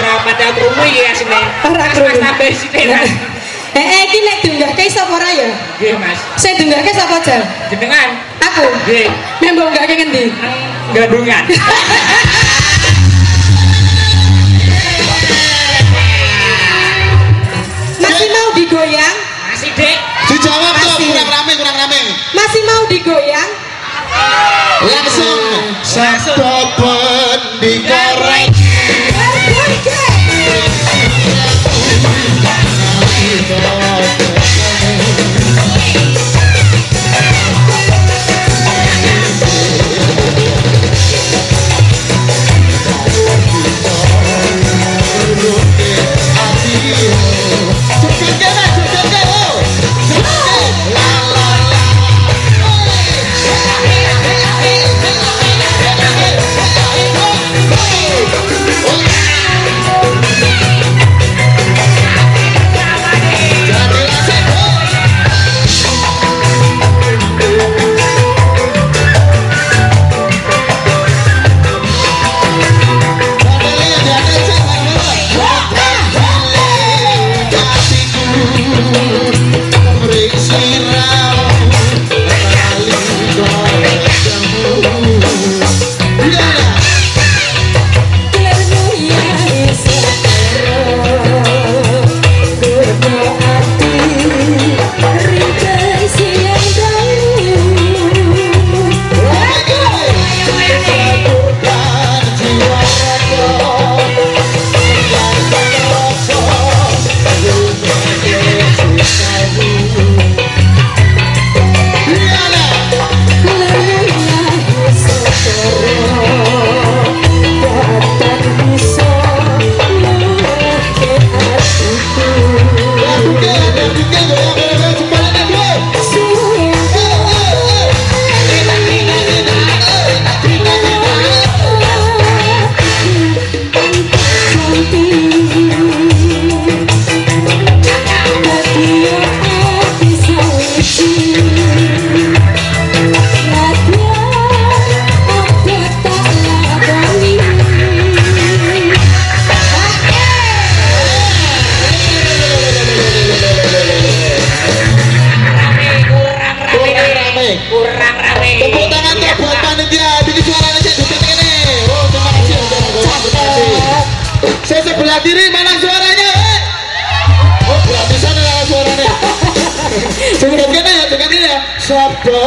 Pati aku krungu iki asine. Ora krungu. Tambah sithik Mas. Eh, eh, iki nek dunggahke sapa ora ya? Nggih Mas. Sing dunggahke sapa jal? Jenengan Aku. nggih Nek mbok nggake ngendi? gandungan. Masih mau digoyang? Masih Dik. Dijawab Masih. kurang rame kurang rame. Masih mau digoyang? Langsung sabda back Kurang Saya sebelah kiri mana suaranya? Eh? Oh, sana lah suaranya. Dekat kene ya, dekat kene ya. Sabda.